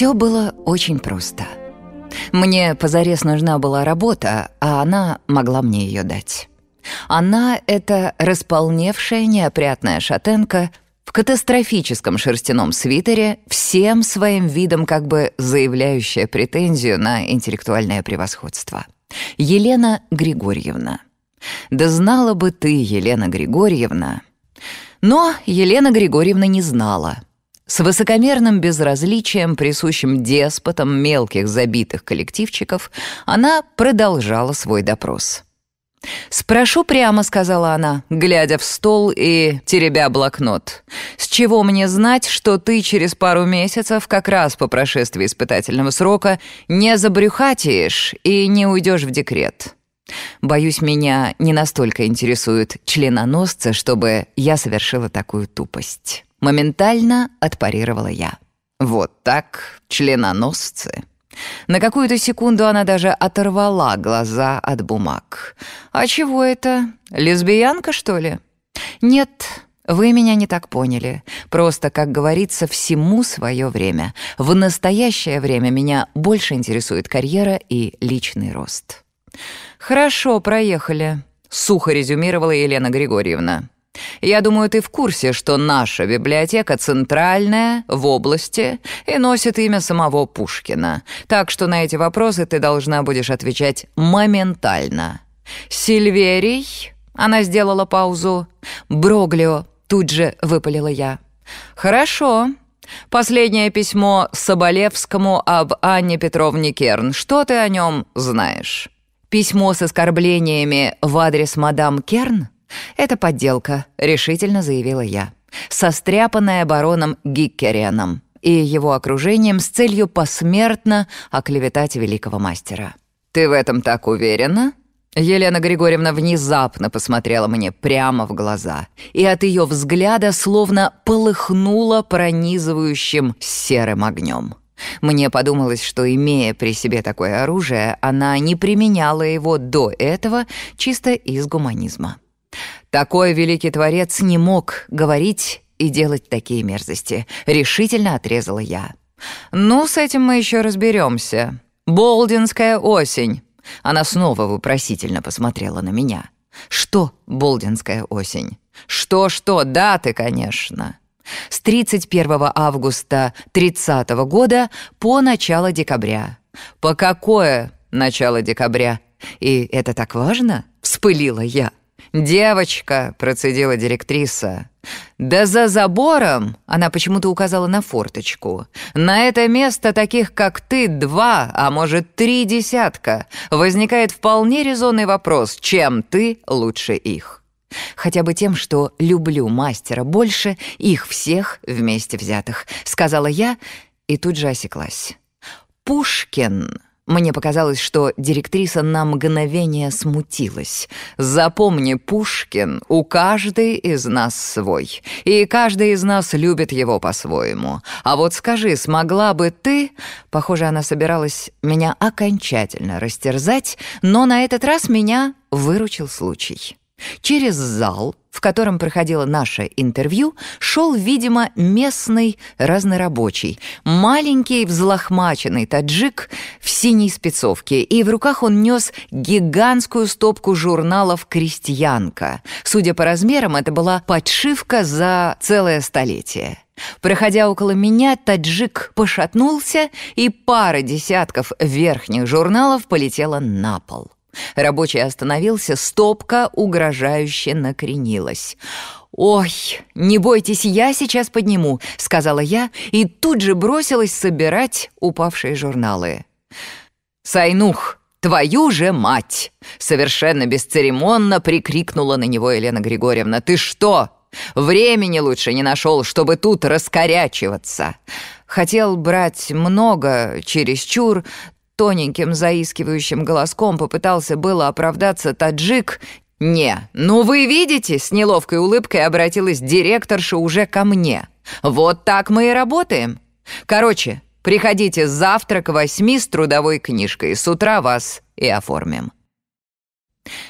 Все было очень просто. Мне позарез нужна была работа, а она могла мне ее дать. Она — это располневшая неопрятная шатенка в катастрофическом шерстяном свитере, всем своим видом как бы заявляющая претензию на интеллектуальное превосходство. Елена Григорьевна. Да знала бы ты, Елена Григорьевна. Но Елена Григорьевна не знала — с высокомерным безразличием, присущим деспотам мелких забитых коллективчиков, она продолжала свой допрос. «Спрошу прямо», — сказала она, глядя в стол и теребя блокнот. «С чего мне знать, что ты через пару месяцев, как раз по прошествии испытательного срока, не забрюхатиешь и не уйдешь в декрет?» Боюсь, меня не настолько интересуют членоносцы, чтобы я совершила такую тупость. Моментально отпарировала я. Вот так, членоносцы. На какую-то секунду она даже оторвала глаза от бумаг. «А чего это? Лесбиянка, что ли?» «Нет, вы меня не так поняли. Просто, как говорится, всему свое время. В настоящее время меня больше интересует карьера и личный рост». «Хорошо, проехали», — сухо резюмировала Елена Григорьевна. Я думаю, ты в курсе, что наша библиотека центральная в области и носит имя самого Пушкина. Так что на эти вопросы ты должна будешь отвечать моментально. Сильверий, она сделала паузу. Броглио, тут же выпалила я. Хорошо. Последнее письмо Соболевскому об Анне Петровне Керн. Что ты о нем знаешь? Письмо с оскорблениями в адрес мадам Керн? «Это подделка», — решительно заявила я, состряпанная бароном Гиккерианом и его окружением с целью посмертно оклеветать великого мастера. «Ты в этом так уверена?» Елена Григорьевна внезапно посмотрела мне прямо в глаза, и от ее взгляда словно полыхнуло пронизывающим серым огнем. Мне подумалось, что, имея при себе такое оружие, она не применяла его до этого чисто из гуманизма. Такой великий творец не мог говорить и делать такие мерзости. Решительно отрезала я. «Ну, с этим мы еще разберемся. Болдинская осень». Она снова вопросительно посмотрела на меня. «Что Болдинская осень?» «Что-что, даты, конечно». С 31 августа 30 года по начало декабря. «По какое начало декабря?» «И это так важно?» — вспылила я. «Девочка», — процедила директриса, — «да за забором», — она почему-то указала на форточку, «на это место таких, как ты, два, а может, три десятка. Возникает вполне резонный вопрос, чем ты лучше их?» «Хотя бы тем, что люблю мастера больше их всех вместе взятых», — сказала я и тут же осеклась. «Пушкин...» Мне показалось, что директриса на мгновение смутилась. «Запомни, Пушкин, у каждой из нас свой, и каждый из нас любит его по-своему. А вот скажи, смогла бы ты...» Похоже, она собиралась меня окончательно растерзать, но на этот раз меня выручил случай. Через зал, в котором проходило наше интервью, шел, видимо, местный разнорабочий, маленький взлохмаченный таджик в синей спецовке, и в руках он нес гигантскую стопку журналов «Крестьянка». Судя по размерам, это была подшивка за целое столетие. Проходя около меня, таджик пошатнулся, и пара десятков верхних журналов полетела на пол. Рабочий остановился, стопка угрожающе накренилась. «Ой, не бойтесь, я сейчас подниму», — сказала я и тут же бросилась собирать упавшие журналы. «Сайнух, твою же мать!» — совершенно бесцеремонно прикрикнула на него Елена Григорьевна. «Ты что, времени лучше не нашел, чтобы тут раскорячиваться?» Хотел брать много, чересчур, Тоненьким, заискивающим голоском попытался было оправдаться таджик. «Не, ну вы видите?» — с неловкой улыбкой обратилась директорша уже ко мне. «Вот так мы и работаем. Короче, приходите завтра к восьми с трудовой книжкой. С утра вас и оформим».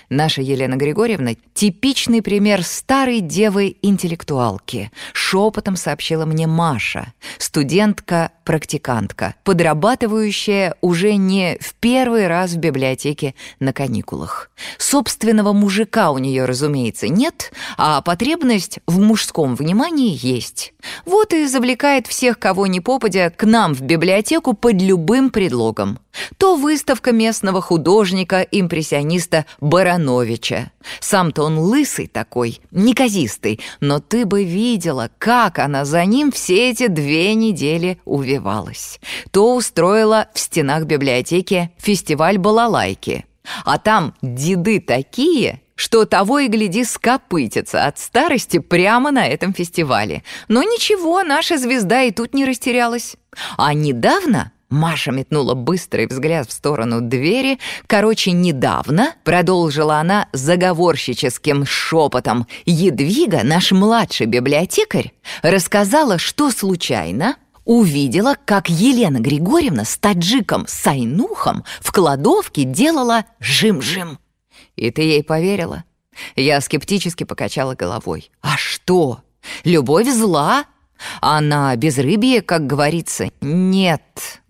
Наша Елена Григорьевна — типичный пример старой девы-интеллектуалки. Шепотом сообщила мне Маша, студентка-практикантка, подрабатывающая уже не в первый раз в библиотеке на каникулах. Собственного мужика у нее, разумеется, нет, а потребность в мужском внимании есть. Вот и завлекает всех, кого не попадя, к нам в библиотеку под любым предлогом. То выставка местного художника-импрессиониста Барановича. Сам-то он лысый такой, неказистый, но ты бы видела, как она за ним все эти две недели увивалась. То устроила в стенах библиотеки фестиваль балалайки. А там деды такие, что того и гляди скопытятся от старости прямо на этом фестивале. Но ничего, наша звезда и тут не растерялась. А недавно Маша метнула быстрый взгляд в сторону двери. Короче, недавно, продолжила она заговорщическим шепотом, Едвига, наш младший библиотекарь, рассказала, что случайно увидела, как Елена Григорьевна с таджиком Сайнухом в кладовке делала жим-жим. И ты ей поверила? Я скептически покачала головой. А что? Любовь зла? А на безрыбье, как говорится, нет,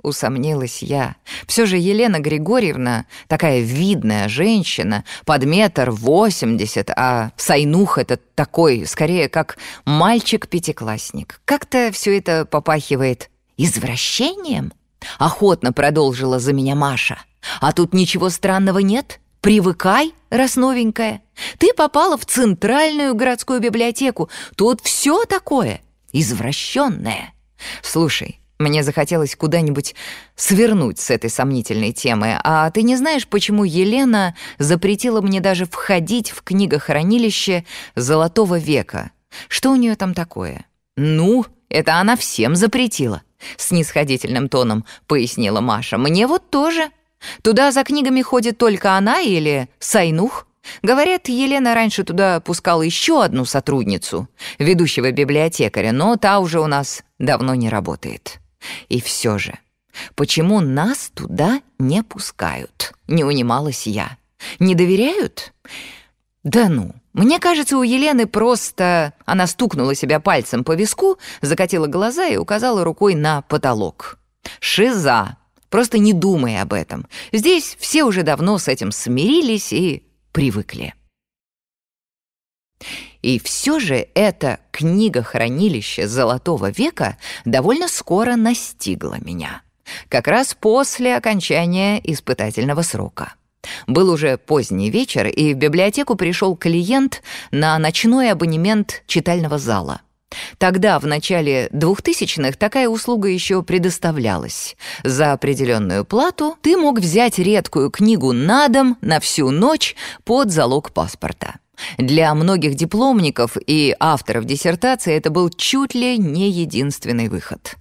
усомнилась я. Все же Елена Григорьевна такая видная женщина, под метр восемьдесят, а Сайнух это такой, скорее, как мальчик-пятиклассник. Как-то все это попахивает извращением. Охотно продолжила за меня Маша. А тут ничего странного нет. Привыкай, раз новенькая. Ты попала в центральную городскую библиотеку. Тут все такое извращенное. Слушай, мне захотелось куда-нибудь свернуть с этой сомнительной темы, а ты не знаешь, почему Елена запретила мне даже входить в книгохранилище Золотого века? Что у нее там такое? Ну, это она всем запретила, с нисходительным тоном пояснила Маша. Мне вот тоже. Туда за книгами ходит только она или Сайнух? Говорят, Елена раньше туда пускала еще одну сотрудницу, ведущего библиотекаря, но та уже у нас давно не работает. И все же, почему нас туда не пускают? Не унималась я. Не доверяют? Да ну, мне кажется, у Елены просто... Она стукнула себя пальцем по виску, закатила глаза и указала рукой на потолок. Шиза. Просто не думай об этом. Здесь все уже давно с этим смирились и привыкли. И все же эта книга-хранилище Золотого века довольно скоро настигла меня. Как раз после окончания испытательного срока. Был уже поздний вечер, и в библиотеку пришел клиент на ночной абонемент читального зала — Тогда, в начале 2000-х, такая услуга еще предоставлялась. За определенную плату ты мог взять редкую книгу на дом на всю ночь под залог паспорта. Для многих дипломников и авторов диссертации это был чуть ли не единственный выход.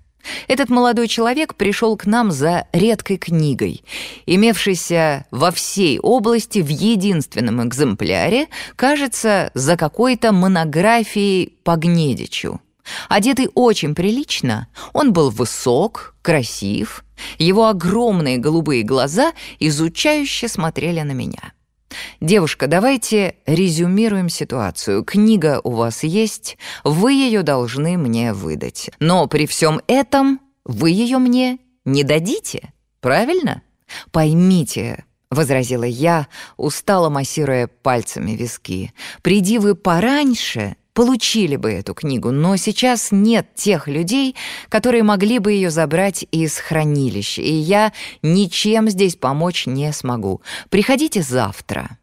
Этот молодой человек пришел к нам за редкой книгой, имевшейся во всей области в единственном экземпляре, кажется, за какой-то монографией по Гнедичу. Одетый очень прилично, он был высок, красив, его огромные голубые глаза изучающе смотрели на меня. «Девушка, давайте резюмируем ситуацию. Книга у вас есть, вы ее должны мне выдать. Но при всем этом вы ее мне не дадите, правильно? Поймите, — возразила я, устало массируя пальцами виски. «Приди вы пораньше, получили бы эту книгу, но сейчас нет тех людей, которые могли бы ее забрать из хранилища, и я ничем здесь помочь не смогу. Приходите завтра».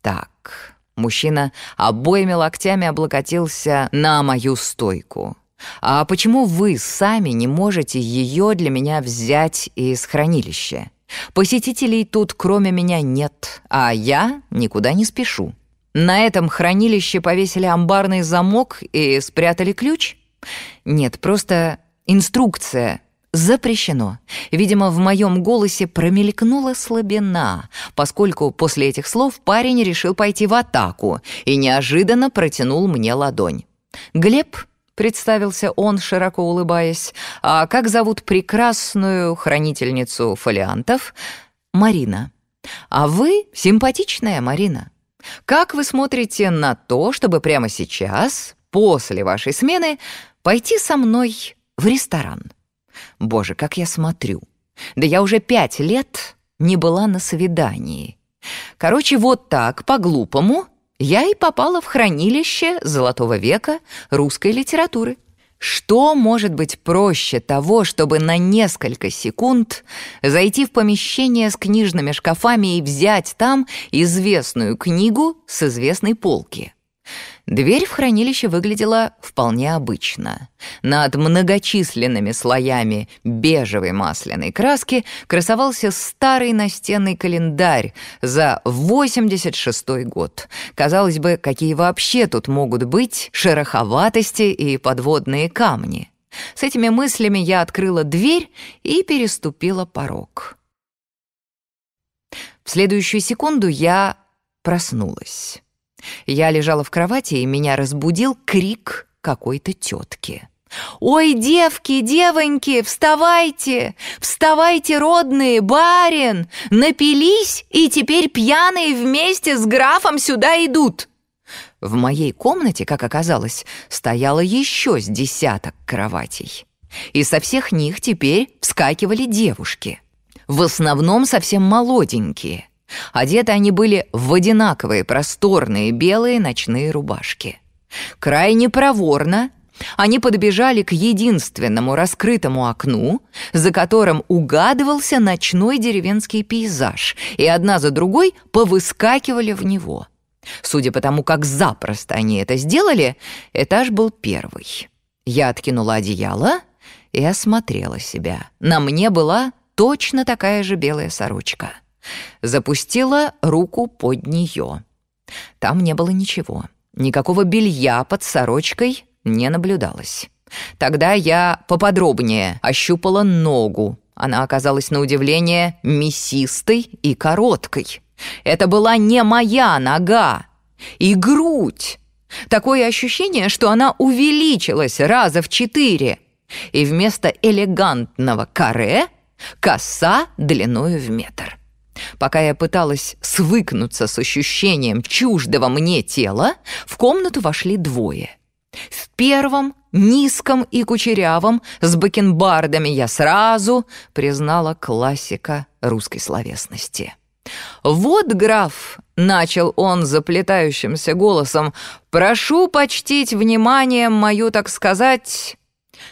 Так, мужчина обоими локтями облокотился на мою стойку. «А почему вы сами не можете ее для меня взять из хранилища? Посетителей тут кроме меня нет, а я никуда не спешу». На этом хранилище повесили амбарный замок и спрятали ключ? Нет, просто инструкция. Запрещено. Видимо, в моем голосе промелькнула слабина, поскольку после этих слов парень решил пойти в атаку и неожиданно протянул мне ладонь. «Глеб?» — представился он, широко улыбаясь. «А как зовут прекрасную хранительницу фолиантов?» «Марина». «А вы симпатичная, Марина. Как вы смотрите на то, чтобы прямо сейчас, после вашей смены, пойти со мной в ресторан? Боже, как я смотрю. Да я уже пять лет не была на свидании. Короче, вот так, по-глупому, я и попала в хранилище золотого века русской литературы. Что может быть проще того, чтобы на несколько секунд зайти в помещение с книжными шкафами и взять там известную книгу с известной полки? Дверь в хранилище выглядела вполне обычно. Над многочисленными слоями бежевой масляной краски красовался старый настенный календарь за 86 год. Казалось бы, какие вообще тут могут быть шероховатости и подводные камни? С этими мыслями я открыла дверь и переступила порог. В следующую секунду я проснулась. Я лежала в кровати, и меня разбудил крик какой-то тетки. «Ой, девки, девоньки, вставайте! Вставайте, родные, барин! Напились, и теперь пьяные вместе с графом сюда идут!» В моей комнате, как оказалось, стояло еще с десяток кроватей. И со всех них теперь вскакивали девушки. В основном совсем молоденькие. Одеты они были в одинаковые просторные белые ночные рубашки. Крайне проворно они подбежали к единственному раскрытому окну, за которым угадывался ночной деревенский пейзаж, и одна за другой повыскакивали в него. Судя по тому, как запросто они это сделали, этаж был первый. Я откинула одеяло и осмотрела себя. На мне была точно такая же белая сорочка. Запустила руку под нее. Там не было ничего. Никакого белья под сорочкой не наблюдалось. Тогда я поподробнее ощупала ногу. Она оказалась на удивление мясистой и короткой. Это была не моя нога. И грудь. Такое ощущение, что она увеличилась раза в четыре. И вместо элегантного каре — коса длиною в метр. Пока я пыталась свыкнуться с ощущением чуждого мне тела, в комнату вошли двое. В первом, низком и кучерявом, с бакенбардами я сразу признала классика русской словесности. «Вот, граф», — начал он заплетающимся голосом, «прошу почтить вниманием мою, так сказать,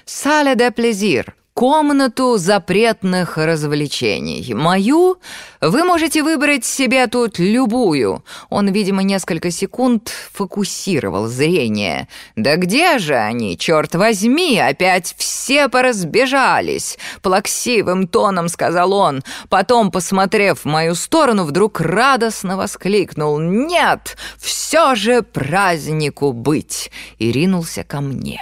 «сале де плезир», комнату запретных развлечений. Мою вы можете выбрать себе тут любую. Он, видимо, несколько секунд фокусировал зрение. Да где же они, черт возьми, опять все поразбежались? Плаксивым тоном сказал он. Потом, посмотрев в мою сторону, вдруг радостно воскликнул. «Нет, все же празднику быть!» и ринулся ко мне.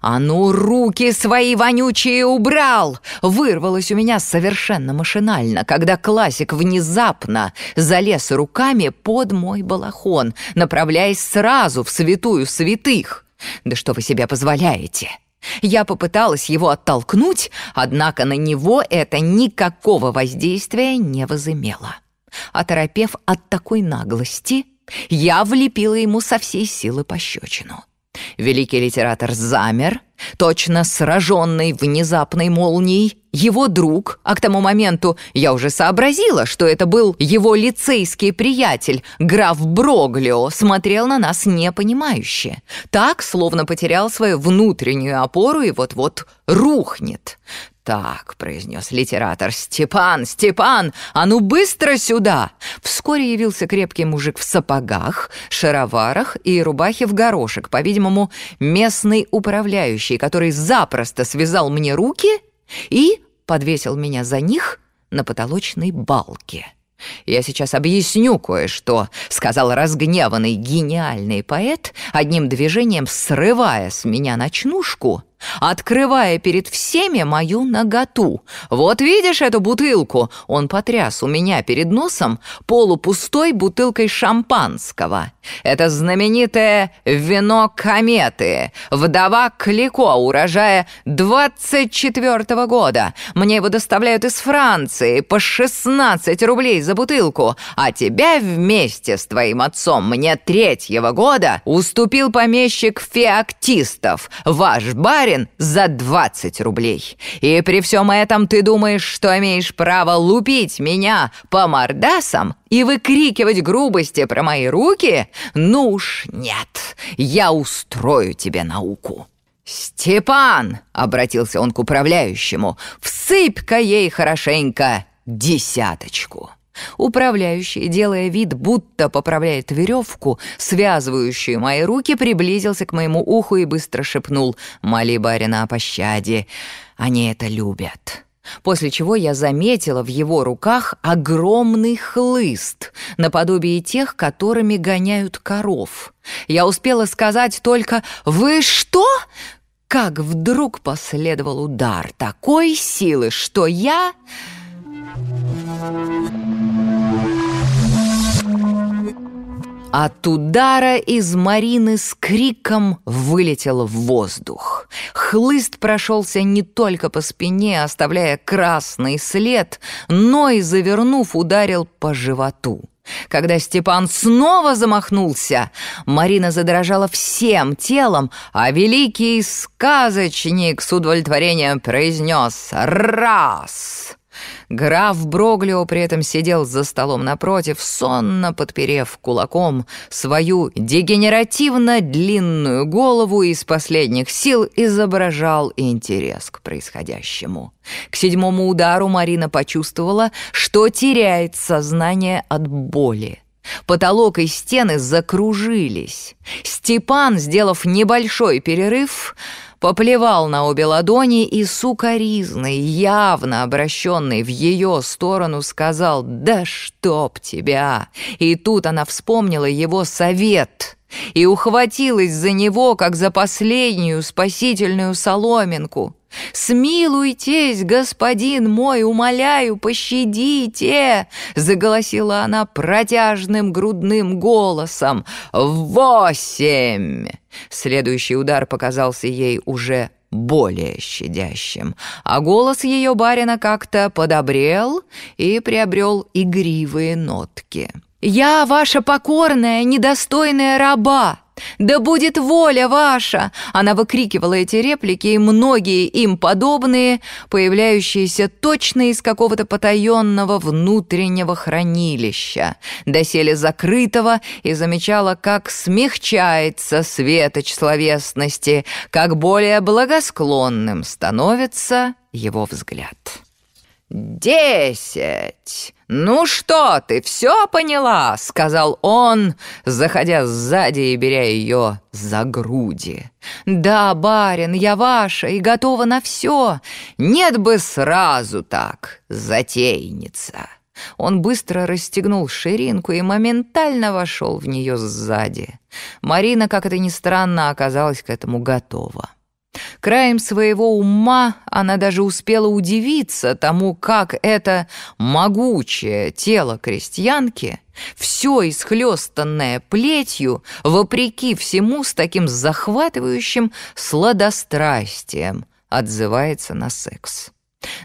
«А ну, руки свои вонючие убрал!» Вырвалось у меня совершенно машинально, когда классик внезапно залез руками под мой балахон, направляясь сразу в святую святых. «Да что вы себе позволяете?» Я попыталась его оттолкнуть, однако на него это никакого воздействия не возымело. Оторопев от такой наглости, я влепила ему со всей силы пощечину. Великий литератор замер, точно сраженный внезапной молнией. Его друг, а к тому моменту я уже сообразила, что это был его лицейский приятель, граф Броглио, смотрел на нас непонимающе. Так, словно потерял свою внутреннюю опору и вот-вот рухнет. «Так», — произнес литератор, — «Степан, Степан, а ну быстро сюда!» Вскоре явился крепкий мужик в сапогах, шароварах и рубахе в горошек, по-видимому, местный управляющий, который запросто связал мне руки и подвесил меня за них на потолочной балке. «Я сейчас объясню кое-что», — сказал разгневанный гениальный поэт, одним движением срывая с меня ночнушку — открывая перед всеми мою наготу. «Вот видишь эту бутылку?» Он потряс у меня перед носом полупустой бутылкой шампанского. Это знаменитое вино кометы, вдова Клико, урожая 24-го года. Мне его доставляют из Франции по 16 рублей за бутылку, а тебя вместе с твоим отцом мне третьего года уступил помещик Феоктистов, ваш барин, за 20 рублей. И при всем этом ты думаешь, что имеешь право лупить меня по мордасам и выкрикивать грубости про мои руки? Ну уж нет, я устрою тебе науку». «Степан!» — обратился он к управляющему. «Всыпь-ка ей хорошенько десяточку!» Управляющий, делая вид, будто поправляет веревку, связывающую мои руки, приблизился к моему уху и быстро шепнул «Моли барина о пощаде, они это любят». После чего я заметила в его руках огромный хлыст, наподобие тех, которыми гоняют коров. Я успела сказать только «Вы что?» Как вдруг последовал удар такой силы, что я... От удара из Марины с криком вылетел в воздух. Хлыст прошелся не только по спине, оставляя красный след, но и, завернув, ударил по животу. Когда Степан снова замахнулся, Марина задрожала всем телом, а великий сказочник с удовлетворением произнес «Раз!» Граф Броглио при этом сидел за столом напротив, сонно подперев кулаком свою дегенеративно длинную голову и из последних сил изображал интерес к происходящему. К седьмому удару Марина почувствовала, что теряет сознание от боли. Потолок и стены закружились. Степан, сделав небольшой перерыв, поплевал на обе ладони и сукоризный, явно обращенный в ее сторону, сказал «Да чтоб тебя!» И тут она вспомнила его совет и ухватилась за него, как за последнюю спасительную соломинку. «Смилуйтесь, господин мой, умоляю, пощадите!» Заголосила она протяжным грудным голосом. «Восемь!» Следующий удар показался ей уже более щадящим, а голос ее барина как-то подобрел и приобрел игривые нотки. «Я ваша покорная, недостойная раба!» «Да будет воля ваша!» Она выкрикивала эти реплики, и многие им подобные, появляющиеся точно из какого-то потаенного внутреннего хранилища, доселе закрытого, и замечала, как смягчается светоч словесности, как более благосклонным становится его взгляд. «Десять! Ну что ты, все поняла?» — сказал он, заходя сзади и беря ее за груди. «Да, барин, я ваша и готова на все. Нет бы сразу так, затейница». Он быстро расстегнул ширинку и моментально вошел в нее сзади. Марина, как это ни странно, оказалась к этому готова. Краем своего ума она даже успела удивиться тому, как это могучее тело крестьянки, все исхлестанное плетью, вопреки всему с таким захватывающим сладострастием, отзывается на секс.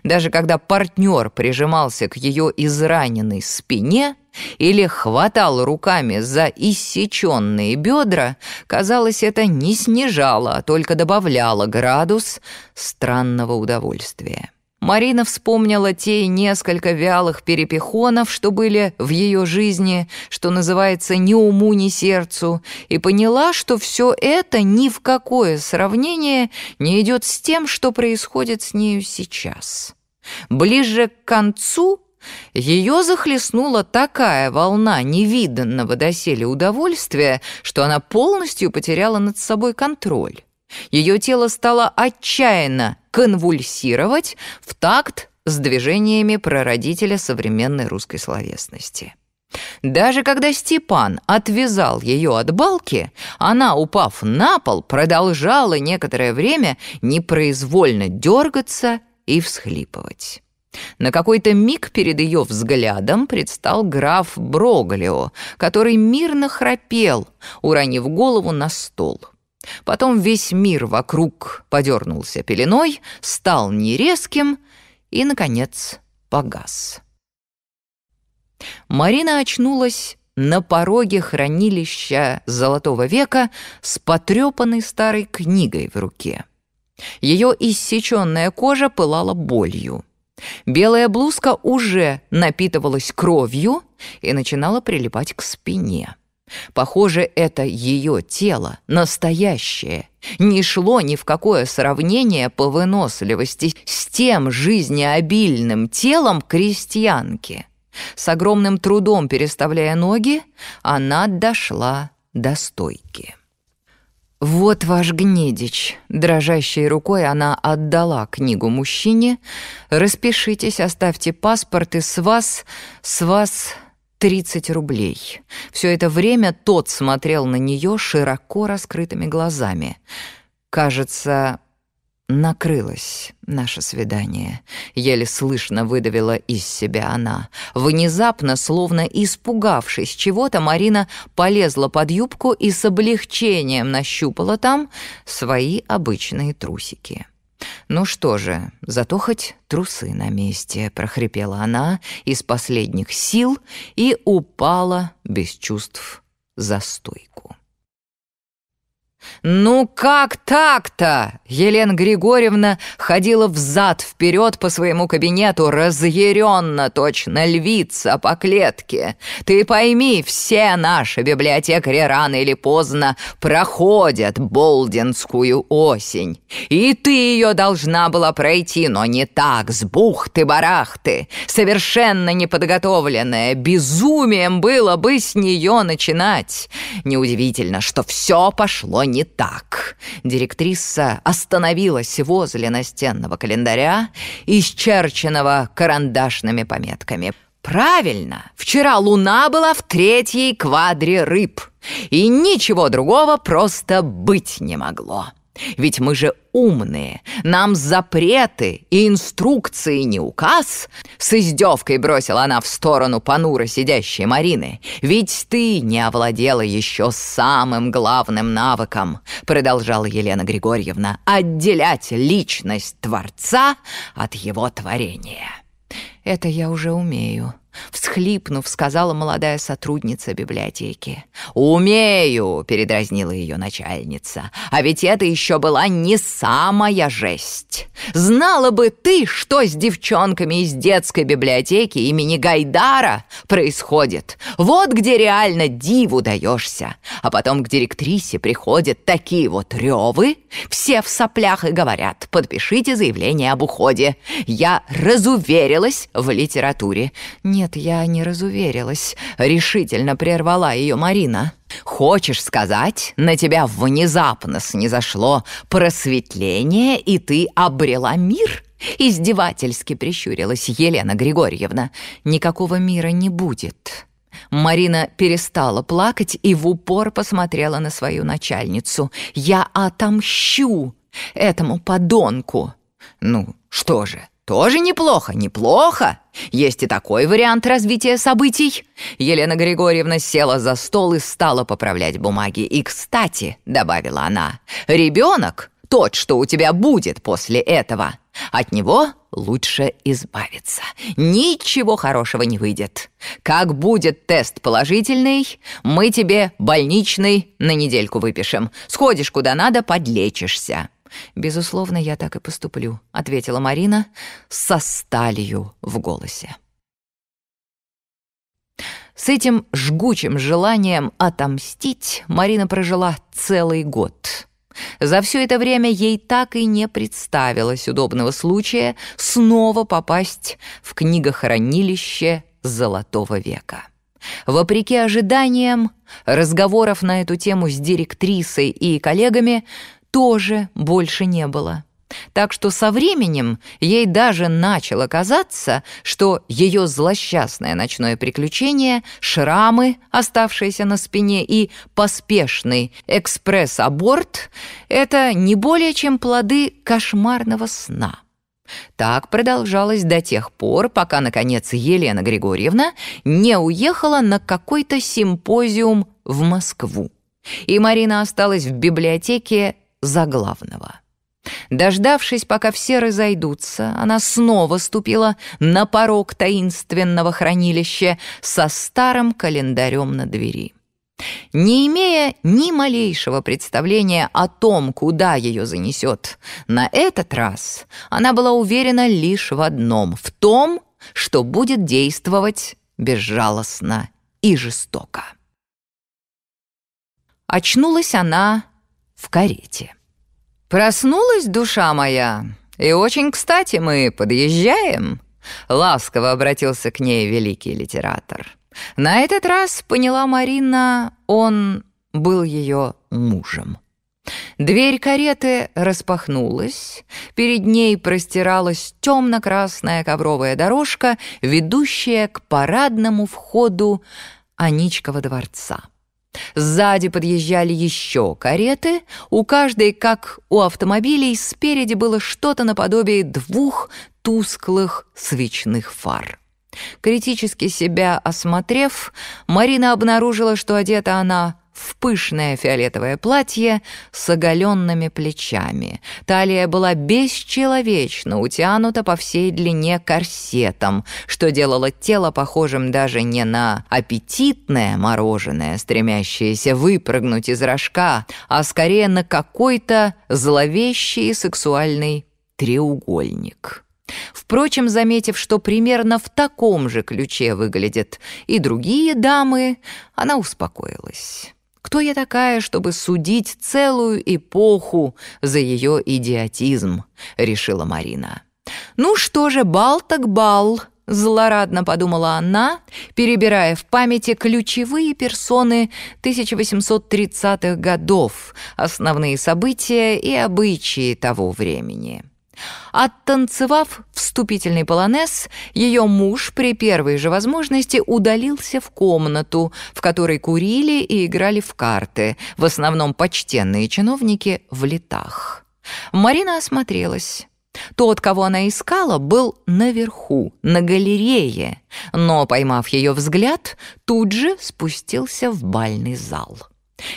Даже когда партнер прижимался к ее израненной спине или хватал руками за иссеченные бедра, казалось, это не снижало, а только добавляло градус странного удовольствия. Марина вспомнила те несколько вялых перепихонов, что были в ее жизни, что называется «ни уму, ни сердцу», и поняла, что все это ни в какое сравнение не идет с тем, что происходит с нею сейчас. Ближе к концу ее захлестнула такая волна невиданного доселе удовольствия, что она полностью потеряла над собой контроль. Ее тело стало отчаянно конвульсировать в такт с движениями прародителя современной русской словесности. Даже когда Степан отвязал ее от балки, она, упав на пол, продолжала некоторое время непроизвольно дергаться и всхлипывать. На какой-то миг перед ее взглядом предстал граф Броглио, который мирно храпел, уронив голову на стол. Потом весь мир вокруг подернулся пеленой, стал нерезким и, наконец, погас. Марина очнулась на пороге хранилища Золотого века с потрепанной старой книгой в руке. Ее иссеченная кожа пылала болью. Белая блузка уже напитывалась кровью и начинала прилипать к спине. Похоже, это ее тело, настоящее, не шло ни в какое сравнение по выносливости с тем жизнеобильным телом крестьянки. С огромным трудом переставляя ноги, она дошла до стойки. «Вот ваш Гнедич». Дрожащей рукой она отдала книгу мужчине. «Распишитесь, оставьте паспорт, и с вас... с вас...» тридцать рублей. Все это время тот смотрел на нее широко раскрытыми глазами. Кажется, Накрылось наше свидание. Еле слышно выдавила из себя она. Внезапно, словно испугавшись чего-то, Марина полезла под юбку и с облегчением нащупала там свои обычные трусики. «Ну что же, зато хоть трусы на месте», — прохрипела она из последних сил и упала без чувств за стойку. «Ну как так-то?» Елена Григорьевна ходила взад-вперед по своему кабинету, разъяренно, точно львица по клетке. «Ты пойми, все наши библиотекари рано или поздно проходят болдинскую осень. И ты ее должна была пройти, но не так, с бухты-барахты, совершенно неподготовленная. Безумием было бы с нее начинать. Неудивительно, что все пошло не так. Директриса остановилась возле настенного календаря, исчерченного карандашными пометками. «Правильно, вчера луна была в третьей квадре рыб, и ничего другого просто быть не могло». Ведь мы же умные, нам запреты и инструкции не указ. С издевкой бросила она в сторону понуро сидящей Марины. Ведь ты не овладела еще самым главным навыком, продолжала Елена Григорьевна, отделять личность Творца от его творения. Это я уже умею, Всхлипнув, сказала молодая сотрудница библиотеки. «Умею!» — передразнила ее начальница. «А ведь это еще была не самая жесть. Знала бы ты, что с девчонками из детской библиотеки имени Гайдара происходит. Вот где реально диву даешься. А потом к директрисе приходят такие вот ревы, все в соплях и говорят, подпишите заявление об уходе. Я разуверилась в литературе. Не «Нет, я не разуверилась», — решительно прервала ее Марина. «Хочешь сказать, на тебя внезапно снизошло просветление, и ты обрела мир?» Издевательски прищурилась Елена Григорьевна. «Никакого мира не будет». Марина перестала плакать и в упор посмотрела на свою начальницу. «Я отомщу этому подонку!» «Ну, что же, тоже неплохо, неплохо. Есть и такой вариант развития событий. Елена Григорьевна села за стол и стала поправлять бумаги. И, кстати, добавила она, ребенок, тот, что у тебя будет после этого, от него лучше избавиться. Ничего хорошего не выйдет. Как будет тест положительный, мы тебе больничный на недельку выпишем. Сходишь куда надо, подлечишься. «Безусловно, я так и поступлю», — ответила Марина со сталью в голосе. С этим жгучим желанием отомстить Марина прожила целый год. За все это время ей так и не представилось удобного случая снова попасть в книгохранилище Золотого века. Вопреки ожиданиям, разговоров на эту тему с директрисой и коллегами тоже больше не было. Так что со временем ей даже начало казаться, что ее злосчастное ночное приключение, шрамы, оставшиеся на спине, и поспешный экспресс-аборт — это не более чем плоды кошмарного сна. Так продолжалось до тех пор, пока, наконец, Елена Григорьевна не уехала на какой-то симпозиум в Москву, и Марина осталась в библиотеке за главного. Дождавшись, пока все разойдутся, она снова ступила на порог таинственного хранилища со старым календарем на двери. Не имея ни малейшего представления о том, куда ее занесет, на этот раз она была уверена лишь в одном — в том, что будет действовать безжалостно и жестоко. Очнулась она в карете. «Проснулась душа моя, и очень кстати мы подъезжаем», — ласково обратился к ней великий литератор. На этот раз, поняла Марина, он был ее мужем. Дверь кареты распахнулась, перед ней простиралась темно-красная ковровая дорожка, ведущая к парадному входу Аничкова дворца. Сзади подъезжали еще кареты, у каждой, как у автомобилей, спереди было что-то наподобие двух тусклых свечных фар. Критически себя осмотрев, Марина обнаружила, что одета она в пышное фиолетовое платье с оголенными плечами. Талия была бесчеловечно утянута по всей длине корсетом, что делало тело похожим даже не на аппетитное мороженое, стремящееся выпрыгнуть из рожка, а скорее на какой-то зловещий сексуальный треугольник. Впрочем, заметив, что примерно в таком же ключе выглядят и другие дамы, она успокоилась. Кто я такая, чтобы судить целую эпоху за ее идиотизм?» — решила Марина. «Ну что же, бал так бал», — злорадно подумала она, перебирая в памяти ключевые персоны 1830-х годов, основные события и обычаи того времени. Оттанцевав вступительный полонез, ее муж при первой же возможности удалился в комнату, в которой курили и играли в карты, в основном почтенные чиновники в летах. Марина осмотрелась. Тот, кого она искала, был наверху, на галерее, но, поймав ее взгляд, тут же спустился в бальный зал.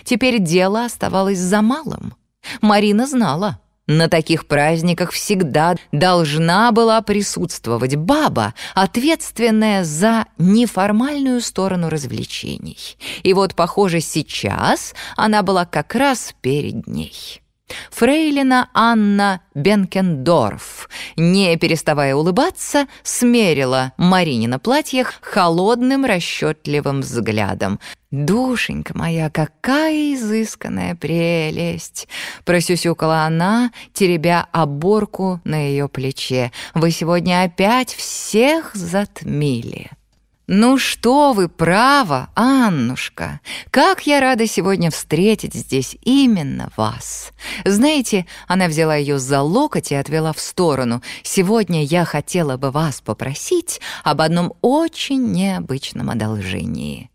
Теперь дело оставалось за малым. Марина знала — на таких праздниках всегда должна была присутствовать баба, ответственная за неформальную сторону развлечений. И вот, похоже, сейчас она была как раз перед ней. Фрейлина Анна Бенкендорф, не переставая улыбаться, смерила Марине на платьях холодным расчетливым взглядом. «Душенька моя, какая изысканная прелесть!» Просюсюкала она, теребя оборку на ее плече. «Вы сегодня опять всех затмили!» «Ну что вы, право, Аннушка! Как я рада сегодня встретить здесь именно вас! Знаете, она взяла ее за локоть и отвела в сторону. Сегодня я хотела бы вас попросить об одном очень необычном одолжении».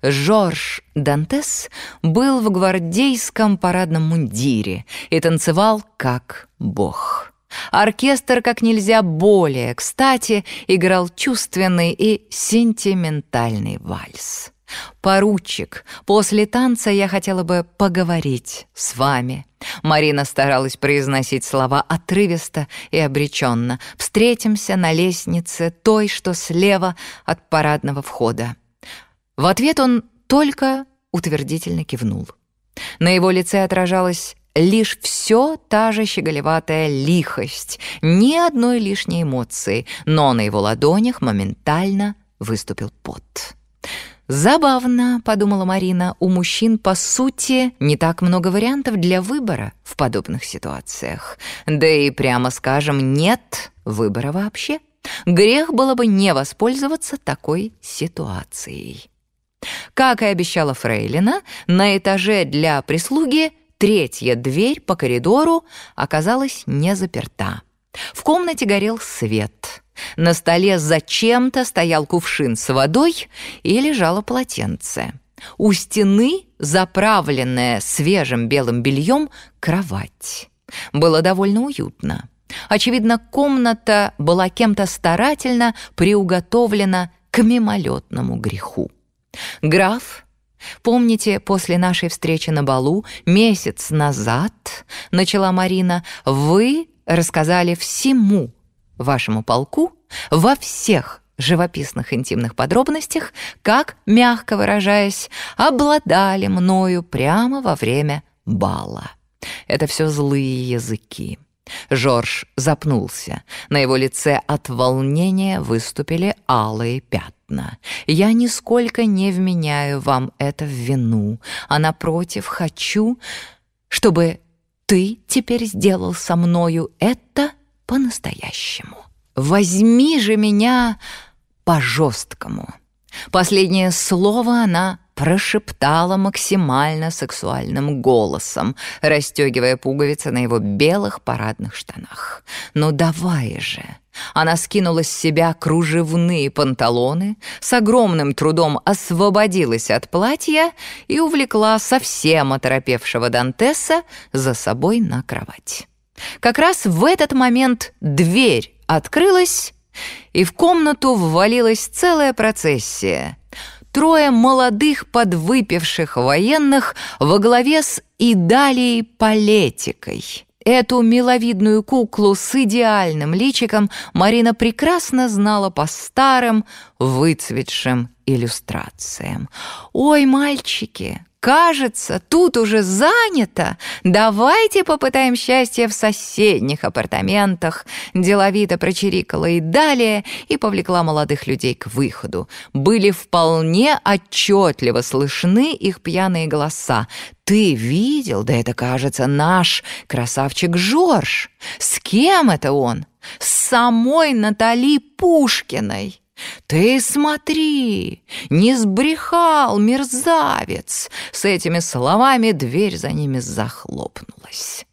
Жорж Дантес был в гвардейском парадном мундире и танцевал как бог. Оркестр как нельзя более кстати играл чувственный и сентиментальный вальс. «Поручик, после танца я хотела бы поговорить с вами». Марина старалась произносить слова отрывисто и обреченно. «Встретимся на лестнице той, что слева от парадного входа». В ответ он только утвердительно кивнул. На его лице отражалась лишь все та же щеголеватая лихость, ни одной лишней эмоции, но на его ладонях моментально выступил пот. «Забавно», — подумала Марина, — «у мужчин, по сути, не так много вариантов для выбора в подобных ситуациях. Да и, прямо скажем, нет выбора вообще. Грех было бы не воспользоваться такой ситуацией». Как и обещала Фрейлина, на этаже для прислуги третья дверь по коридору оказалась не заперта. В комнате горел свет. На столе зачем-то стоял кувшин с водой и лежало полотенце. У стены, заправленная свежим белым бельем, кровать. Было довольно уютно. Очевидно, комната была кем-то старательно приуготовлена к мимолетному греху. Граф, помните, после нашей встречи на балу месяц назад, начала Марина, вы рассказали всему вашему полку во всех живописных интимных подробностях, как, мягко выражаясь, обладали мною прямо во время бала. Это все злые языки. Жорж запнулся. На его лице от волнения выступили алые пятна. «Я нисколько не вменяю вам это в вину, а, напротив, хочу, чтобы ты теперь сделал со мною это по-настоящему. Возьми же меня по-жесткому». Последнее слово она прошептала максимально сексуальным голосом, расстегивая пуговицы на его белых парадных штанах. «Ну давай же!» Она скинула с себя кружевные панталоны, с огромным трудом освободилась от платья и увлекла совсем оторопевшего Дантеса за собой на кровать. Как раз в этот момент дверь открылась, и в комнату ввалилась целая процессия — трое молодых подвыпивших военных во главе с Идалией Палетикой. Эту миловидную куклу с идеальным личиком Марина прекрасно знала по старым, выцветшим иллюстрациям. «Ой, мальчики, Кажется, тут уже занято. Давайте попытаем счастье в соседних апартаментах. Деловито прочирикала и далее и повлекла молодых людей к выходу. Были вполне отчетливо слышны их пьяные голоса. «Ты видел? Да это, кажется, наш красавчик Жорж. С кем это он? С самой Натали Пушкиной». «Ты смотри, не сбрехал, мерзавец!» С этими словами дверь за ними захлопнулась.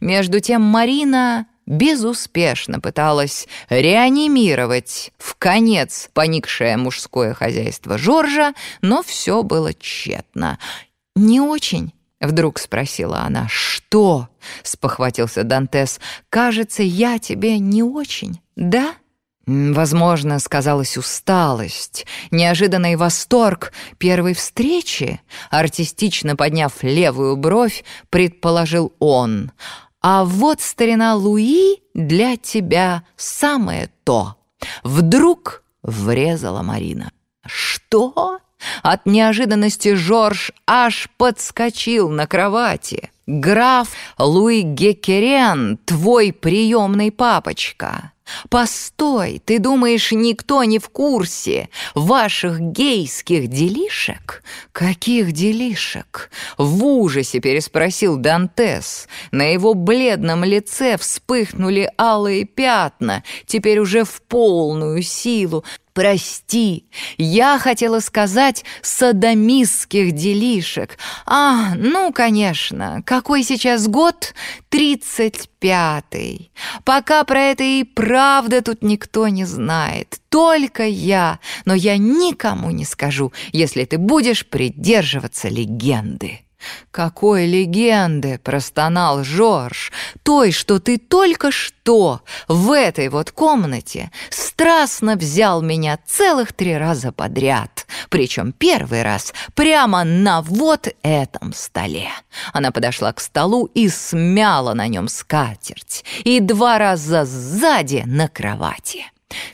Между тем Марина безуспешно пыталась реанимировать в конец поникшее мужское хозяйство Жоржа, но все было тщетно. «Не очень?» — вдруг спросила она. «Что?» — спохватился Дантес. «Кажется, я тебе не очень, да?» Возможно, сказалась усталость, неожиданный восторг первой встречи, артистично подняв левую бровь, предположил он. «А вот, старина Луи, для тебя самое то!» Вдруг врезала Марина. «Что?» От неожиданности Жорж аж подскочил на кровати. «Граф Луи Геккерен, твой приемный папочка!» «Постой, ты думаешь, никто не в курсе ваших гейских делишек?» «Каких делишек?» — в ужасе переспросил Дантес. На его бледном лице вспыхнули алые пятна, теперь уже в полную силу. «Прости, я хотела сказать садомистских делишек. А, ну, конечно, какой сейчас год? Тридцать пятый. Пока про это и правда тут никто не знает, только я, но я никому не скажу, если ты будешь придерживаться легенды». «Какой легенды!» — простонал Жорж. «Той, что ты только что в этой вот комнате страстно взял меня целых три раза подряд, причем первый раз прямо на вот этом столе». Она подошла к столу и смяла на нем скатерть, и два раза сзади на кровати.